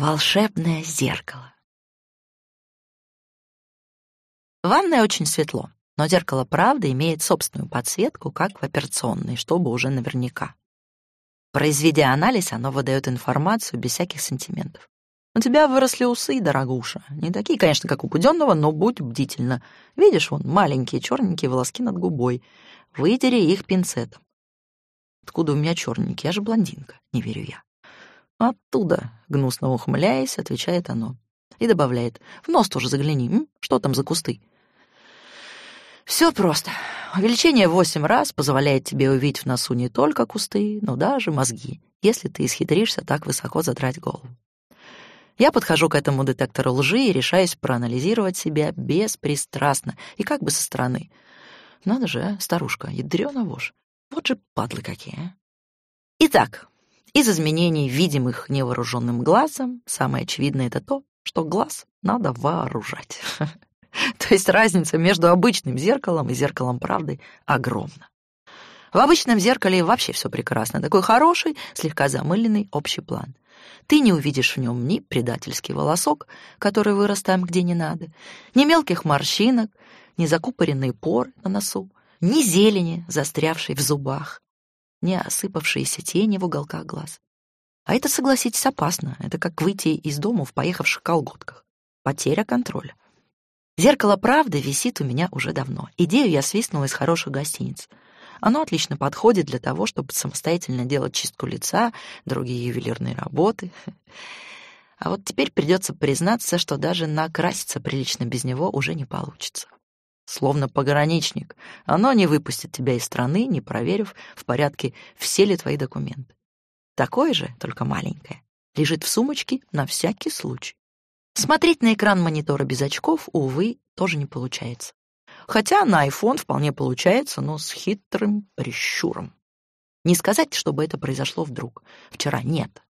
Волшебное зеркало. В ванной очень светло, но зеркало правда имеет собственную подсветку, как в операционной, чтобы уже наверняка. Произведя анализ, оно выдает информацию без всяких сантиментов. У тебя выросли усы, дорогуша. Не такие, конечно, как у Буденного, но будь бдительна. Видишь, вон, маленькие черненькие волоски над губой. Выдери их пинцетом. Откуда у меня черненькие? Я же блондинка, не верю я. Оттуда, гнусно ухмыляясь, отвечает оно. И добавляет, в нос тоже загляни, М? что там за кусты? Все просто. Увеличение в восемь раз позволяет тебе увидеть в носу не только кусты, но даже мозги, если ты исхитришься так высоко задрать голову. Я подхожу к этому детектору лжи и решаюсь проанализировать себя беспристрастно и как бы со стороны. Надо же, а, старушка, ядрёна вошь. Вот же падлы какие, а. Итак, из изменений, видимых невооруженным глазом, самое очевидное — это то, что глаз надо вооружать. То есть разница между обычным зеркалом и зеркалом правды огромна. В обычном зеркале вообще все прекрасно. Такой хороший, слегка замыленный общий план. Ты не увидишь в нем ни предательский волосок, который вырос там, где не надо, ни мелких морщинок, ни закупоренные поры на носу, ни зелени, застрявшей в зубах, ни осыпавшиеся тени в уголках глаз. А это, согласитесь, опасно. Это как выйти из дома в поехавших колготках. Потеря контроля. Зеркало правды висит у меня уже давно. Идею я свистнула из хороших гостиниц. Оно отлично подходит для того, чтобы самостоятельно делать чистку лица, другие ювелирные работы. А вот теперь придется признаться, что даже накраситься прилично без него уже не получится. Словно пограничник, оно не выпустит тебя из страны, не проверив, в порядке все ли твои документы. Такое же, только маленькое, лежит в сумочке на всякий случай. Смотреть на экран монитора без очков, увы, тоже не получается. Хотя на iPhone вполне получается, но с хитрым прищуром. Не сказать, чтобы это произошло вдруг. Вчера нет.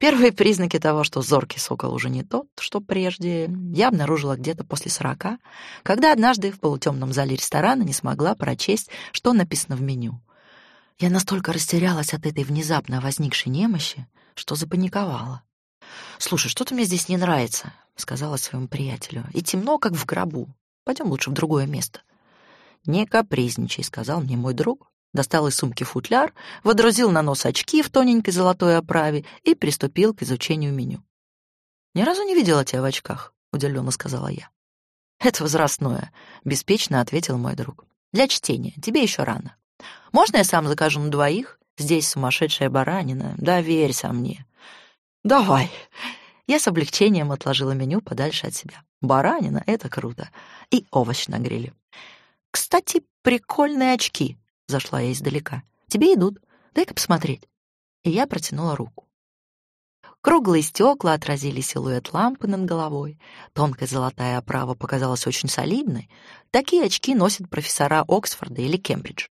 Первые признаки того, что зоркий сокол уже не тот, что прежде, я обнаружила где-то после сорока, когда однажды в полутемном зале ресторана не смогла прочесть, что написано в меню. Я настолько растерялась от этой внезапно возникшей немощи, что запаниковала. «Слушай, что-то мне здесь не нравится», — сказала своему приятелю. «И темно, как в гробу. Пойдем лучше в другое место». «Не капризничай», — сказал мне мой друг, достал из сумки футляр, водрузил на нос очки в тоненькой золотой оправе и приступил к изучению меню. «Ни разу не видела тебя в очках», — удивленно сказала я. «Это возрастное», — беспечно ответил мой друг. «Для чтения. Тебе еще рано. Можно я сам закажу на двоих? Здесь сумасшедшая баранина. Доверься мне». «Давай». Я с облегчением отложила меню подальше от себя. Баранина — это круто. И овощ на гриле. «Кстати, прикольные очки», — зашла я издалека. «Тебе идут. Дай-ка посмотреть». И я протянула руку. Круглые стекла отразили силуэт лампы над головой. Тонкая золотая оправа показалась очень солидной. Такие очки носят профессора Оксфорда или Кембриджа.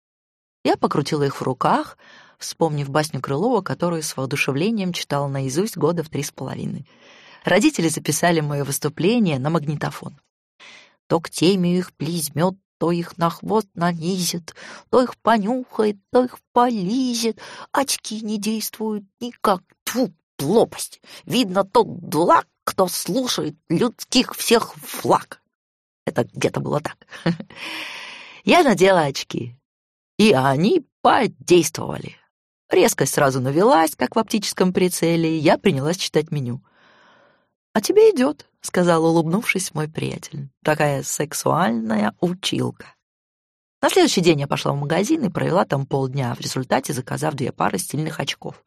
Я покрутила их в руках, вспомнив басню Крылова, которую с воодушевлением читала наизусть года в три с половиной. Родители записали мое выступление на магнитофон. То к теме их плизмет, то их на хвост нанизит, то их понюхает, то их полизит. Очки не действуют никак. Тьфу, глупость. Видно, тот дурак, кто слушает людских всех флаг. Это где-то было так. Я надела очки, и они подействовали. Резкость сразу навелась, как в оптическом прицеле, и я принялась читать меню. «А тебе идет», — сказал, улыбнувшись мой приятель. «Такая сексуальная училка». На следующий день я пошла в магазин и провела там полдня, в результате заказав две пары стильных очков.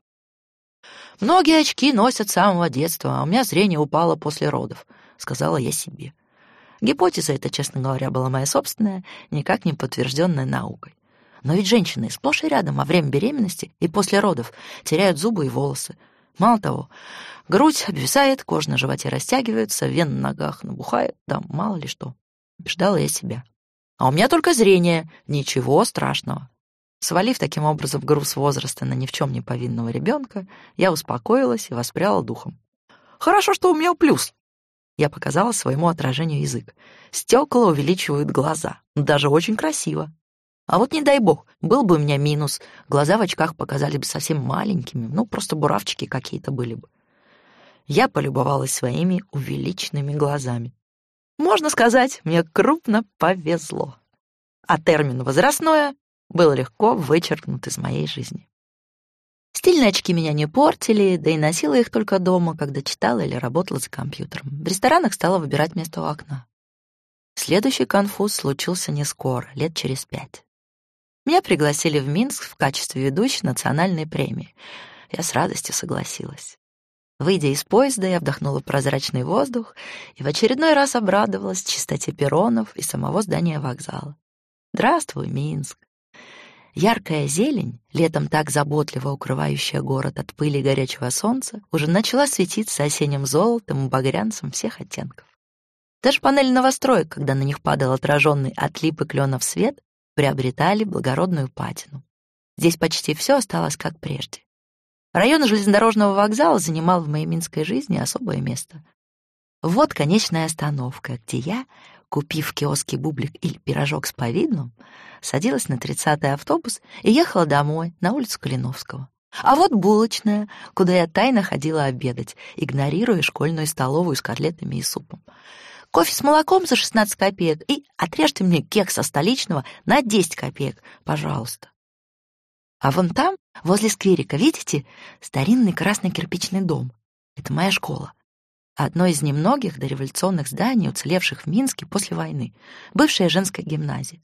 «Многие очки носят с самого детства, а у меня зрение упало после родов», — сказала я себе. Гипотеза эта, честно говоря, была моя собственная, никак не подтвержденная наукой. Но ведь женщины сплошь и рядом во время беременности и после родов теряют зубы и волосы. Мало того, грудь обвисает, кожа на животе растягивается, вен на ногах набухает, да мало ли что. Ждала я себя. А у меня только зрение, ничего страшного. Свалив таким образом груз возраста на ни в чем не повинного ребенка, я успокоилась и воспряла духом. «Хорошо, что у меня плюс!» Я показала своему отражению язык. Стекла увеличивают глаза. Даже очень красиво. А вот не дай бог, был бы у меня минус, глаза в очках показали бы совсем маленькими, ну, просто буравчики какие-то были бы. Я полюбовалась своими увеличенными глазами. Можно сказать, мне крупно повезло. А термин «возрастное» был легко вычеркнут из моей жизни. Стильные очки меня не портили, да и носила их только дома, когда читала или работала за компьютером. В ресторанах стала выбирать место у окна. Следующий конфуз случился не скоро, лет через пять. Меня пригласили в Минск в качестве ведущей национальной премии. Я с радостью согласилась. Выйдя из поезда, я вдохнула прозрачный воздух и в очередной раз обрадовалась чистоте перронов и самого здания вокзала. Здравствуй, Минск! Яркая зелень, летом так заботливо укрывающая город от пыли и горячего солнца, уже начала светиться осенним золотом и багрянцем всех оттенков. Даже панели новостроек, когда на них падал отраженный от липы кленов свет, приобретали благородную патину. Здесь почти все осталось как прежде. Район железнодорожного вокзала занимал в моей минской жизни особое место. Вот конечная остановка, где я, купив в киоске бублик или пирожок с повидлом, садилась на тридцатый автобус и ехала домой, на улицу Калиновского. А вот булочная, куда я тайно ходила обедать, игнорируя школьную столовую с котлетами и супом. Кофе с молоком за 16 копеек и отрежьте мне кекса столичного на 10 копеек, пожалуйста. А вон там, возле скверика, видите, старинный красный кирпичный дом. Это моя школа. Одно из немногих дореволюционных зданий, уцелевших в Минске после войны. Бывшая женская гимназия.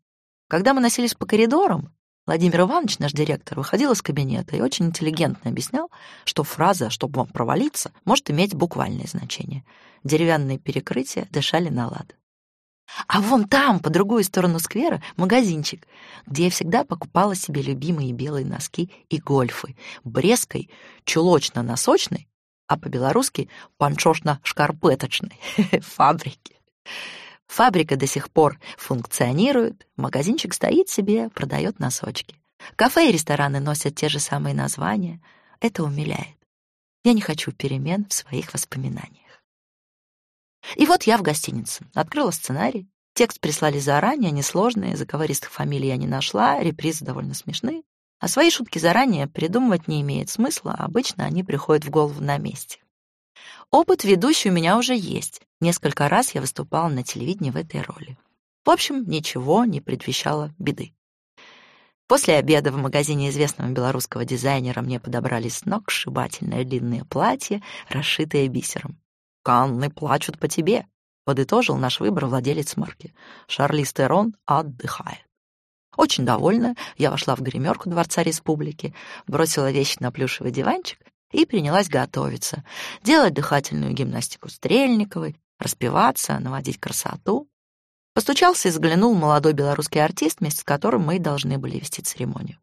Когда мы носились по коридорам, Владимир Иванович, наш директор, выходил из кабинета и очень интеллигентно объяснял, что фраза «чтобы вам провалиться» может иметь буквальное значение. Деревянные перекрытия дышали на лад. А вон там, по другую сторону сквера, магазинчик, где я всегда покупала себе любимые белые носки и гольфы, бреской, чулочно-носочной, а по-белорусски панчошно-шкарпеточной фабрики. Фабрика до сих пор функционирует, магазинчик стоит себе, продает носочки. Кафе и рестораны носят те же самые названия. Это умиляет. Я не хочу перемен в своих воспоминаниях. И вот я в гостинице. Открыла сценарий. Текст прислали заранее, несложные, заковыристых фамилий я не нашла, репризы довольно смешные. А свои шутки заранее придумывать не имеет смысла, обычно они приходят в голову на месте. Опыт ведущий у меня уже есть. Несколько раз я выступала на телевидении в этой роли. В общем, ничего не предвещало беды. После обеда в магазине известного белорусского дизайнера мне подобрали сногсшибательное длинное платье, расшитое бисером. «Канны плачут по тебе», — подытожил наш выбор владелец марки. Шарлиз Терон отдыхает. Очень довольна, я вошла в гримерку Дворца Республики, бросила вещи на плюшевый диванчик и принялась готовиться, делать дыхательную гимнастику Стрельниковой, распеваться, наводить красоту. Постучался и взглянул молодой белорусский артист, вместе с которым мы должны были вести церемонию.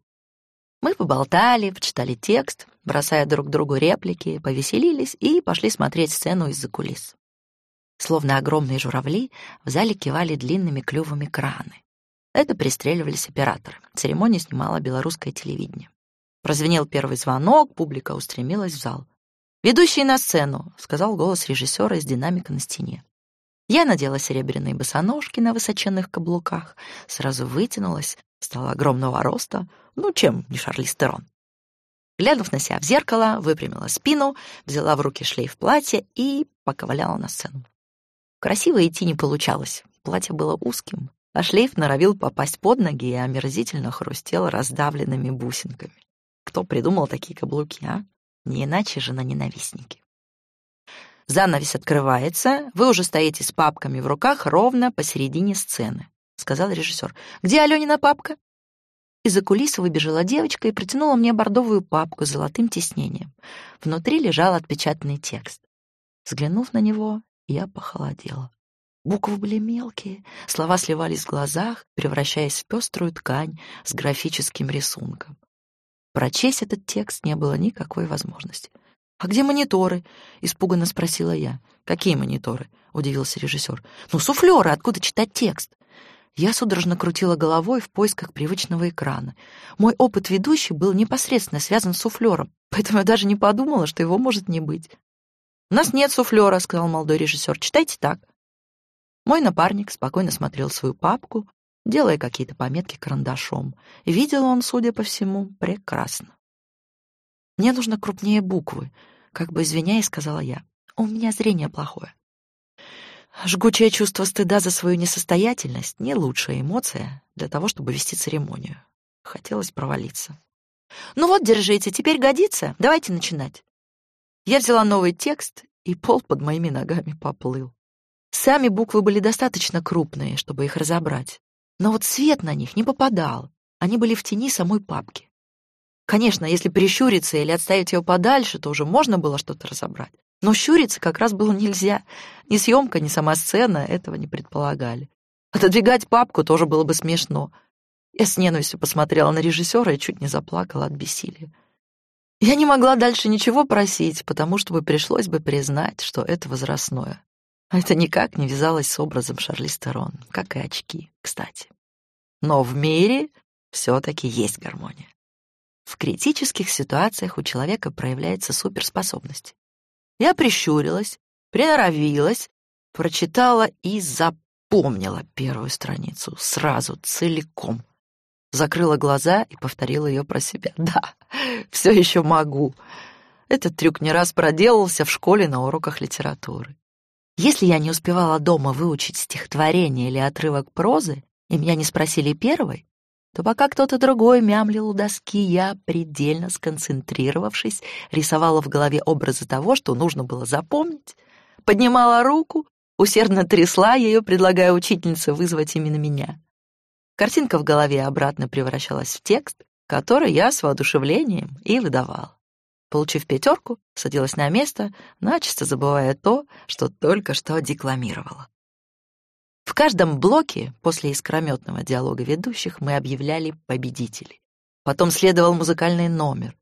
Мы поболтали, почитали текст, бросая друг другу реплики, повеселились и пошли смотреть сцену из-за кулис. Словно огромные журавли, в зале кивали длинными клювами краны. Это пристреливались операторы. Церемонию снимало белорусское телевидение. Прозвенел первый звонок, публика устремилась в зал. «Ведущий на сцену», — сказал голос режиссера из динамика на стене. Я надела серебряные босоножки на высоченных каблуках, сразу вытянулась, стала огромного роста, ну, чем не Шарлиз Терон. Глянув на себя в зеркало, выпрямила спину, взяла в руки шлейф платья и поковыляла на сцену. Красиво идти не получалось, платье было узким, а шлейф норовил попасть под ноги и омерзительно хрустел раздавленными бусинками. Кто придумал такие каблуки, а? Не иначе же на ненавистники. Занавес открывается, вы уже стоите с папками в руках ровно посередине сцены, сказал режиссер. Где Аленина папка? Из-за кулис выбежала девочка и протянула мне бордовую папку с золотым тиснением. Внутри лежал отпечатанный текст. Взглянув на него, я похолодела. Буквы были мелкие, слова сливались в глазах, превращаясь в пеструю ткань с графическим рисунком. Прочесть этот текст не было никакой возможности. «А где мониторы?» — испуганно спросила я. «Какие мониторы?» — удивился режиссер. «Ну, суфлеры, откуда читать текст?» Я судорожно крутила головой в поисках привычного экрана. Мой опыт ведущий был непосредственно связан с суфлером, поэтому я даже не подумала, что его может не быть. «У нас нет суфлера», — сказал молодой режиссер. «Читайте так». Мой напарник спокойно смотрел свою папку, делая какие-то пометки карандашом. Видел он, судя по всему, прекрасно. «Мне нужно крупнее буквы», — как бы извиняясь, сказала я. у меня зрение плохое. Жгучее чувство стыда за свою несостоятельность — не лучшая эмоция для того, чтобы вести церемонию. Хотелось провалиться. «Ну вот, держите, теперь годится. Давайте начинать». Я взяла новый текст, и пол под моими ногами поплыл. Сами буквы были достаточно крупные, чтобы их разобрать. Но вот свет на них не попадал. Они были в тени самой папки. Конечно, если прищуриться или отставить ее подальше, то уже можно было что-то разобрать. Но щуриться как раз было нельзя. Ни съемка, ни сама сцена этого не предполагали. Отодвигать папку тоже было бы смешно. Я с ненавистью посмотрела на режиссера и чуть не заплакала от бессилия. Я не могла дальше ничего просить, потому что бы пришлось бы признать, что это возрастное. А это никак не вязалось с образом Шарли Стерон, как и очки, кстати. Но в мире все-таки есть гармония. В критических ситуациях у человека проявляется суперспособность. Я прищурилась, приноровилась, прочитала и запомнила первую страницу сразу, целиком. Закрыла глаза и повторила ее про себя. Да, все еще могу. Этот трюк не раз проделался в школе на уроках литературы. Если я не успевала дома выучить стихотворение или отрывок прозы, и меня не спросили первой, то пока кто-то другой мямлил у доски, я, предельно сконцентрировавшись, рисовала в голове образы того, что нужно было запомнить, поднимала руку, усердно трясла ее, предлагая учительнице вызвать именно меня. Картинка в голове обратно превращалась в текст, который я с воодушевлением и выдавал. Получив пятерку, садилась на место, начисто забывая то, что только что декламировала. В каждом блоке после искрометного диалога ведущих мы объявляли победителей. Потом следовал музыкальный номер.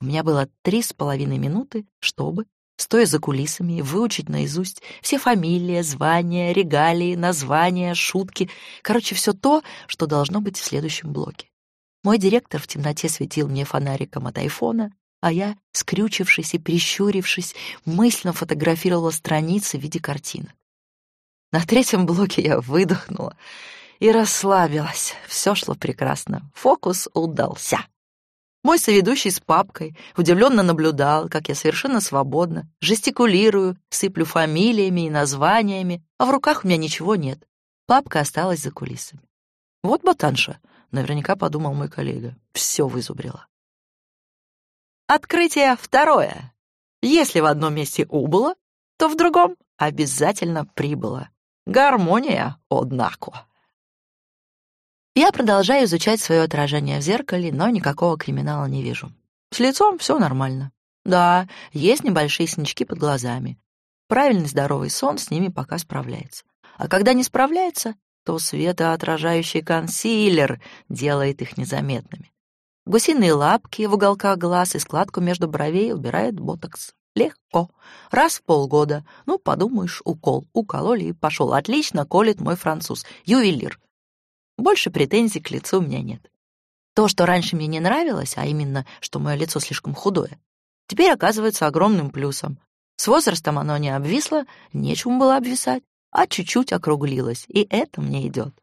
У меня было три с половиной минуты, чтобы, стоя за кулисами, выучить наизусть все фамилии, звания, регалии, названия, шутки, короче, все то, что должно быть в следующем блоке. Мой директор в темноте светил мне фонариком от айфона, а я, скрючившись и прищурившись, мысленно фотографировала страницы в виде картинок. На третьем блоке я выдохнула и расслабилась. Все шло прекрасно. Фокус удался. Мой соведущий с папкой удивленно наблюдал, как я совершенно свободно жестикулирую, сыплю фамилиями и названиями, а в руках у меня ничего нет. Папка осталась за кулисами. Вот ботанша, наверняка подумал мой коллега. Все вызубрила. Открытие второе. Если в одном месте убыло, то в другом обязательно прибыло. Гармония, однако. Я продолжаю изучать свое отражение в зеркале, но никакого криминала не вижу. С лицом все нормально. Да, есть небольшие синячки под глазами. Правильный здоровый сон с ними пока справляется. А когда не справляется, то светоотражающий консилер делает их незаметными. Гусиные лапки в уголках глаз и складку между бровей убирает ботокс. Легко. Раз в полгода. Ну, подумаешь, укол. Укололи и пошел. Отлично колет мой француз. Ювелир. Больше претензий к лицу у меня нет. То, что раньше мне не нравилось, а именно, что мое лицо слишком худое, теперь оказывается огромным плюсом. С возрастом оно не обвисло, нечему было обвисать, а чуть-чуть округлилось, и это мне идет.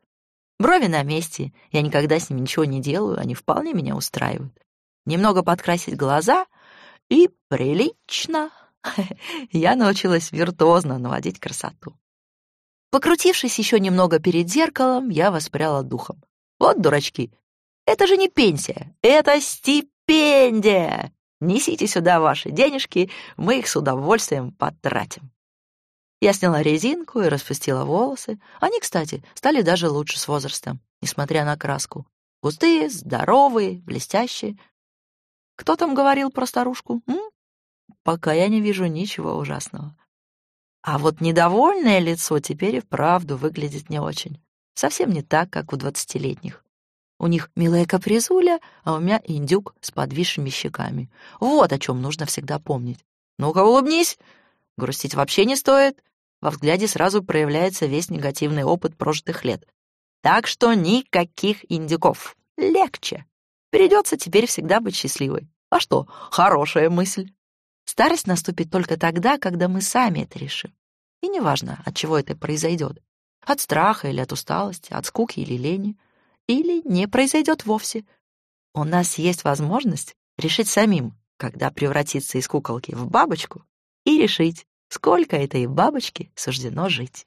Брови на месте, я никогда с ними ничего не делаю, они вполне меня устраивают. Немного подкрасить глаза — и прилично. Я научилась виртуозно наводить красоту. Покрутившись еще немного перед зеркалом, я воспряла духом. Вот дурачки, это же не пенсия, это стипендия. Несите сюда ваши денежки, мы их с удовольствием потратим. Я сняла резинку и распустила волосы. Они, кстати, стали даже лучше с возрастом, несмотря на краску. Густые, здоровые, блестящие, кто там говорил про старушку? М? Пока я не вижу ничего ужасного. А вот недовольное лицо теперь и вправду выглядит не очень. Совсем не так, как у двадцатилетних. У них милая капризуля, а у меня индюк с подвисшими щеками. Вот о чем нужно всегда помнить. Ну-ка, улыбнись. Грустить вообще не стоит. Во взгляде сразу проявляется весь негативный опыт прожитых лет. Так что никаких индюков. Легче. Придется теперь всегда быть счастливой. А что, хорошая мысль. Старость наступит только тогда, когда мы сами это решим. И неважно, от чего это произойдет. От страха или от усталости, от скуки или лени. Или не произойдет вовсе. У нас есть возможность решить самим, когда превратиться из куколки в бабочку, и решить, сколько этой бабочке суждено жить.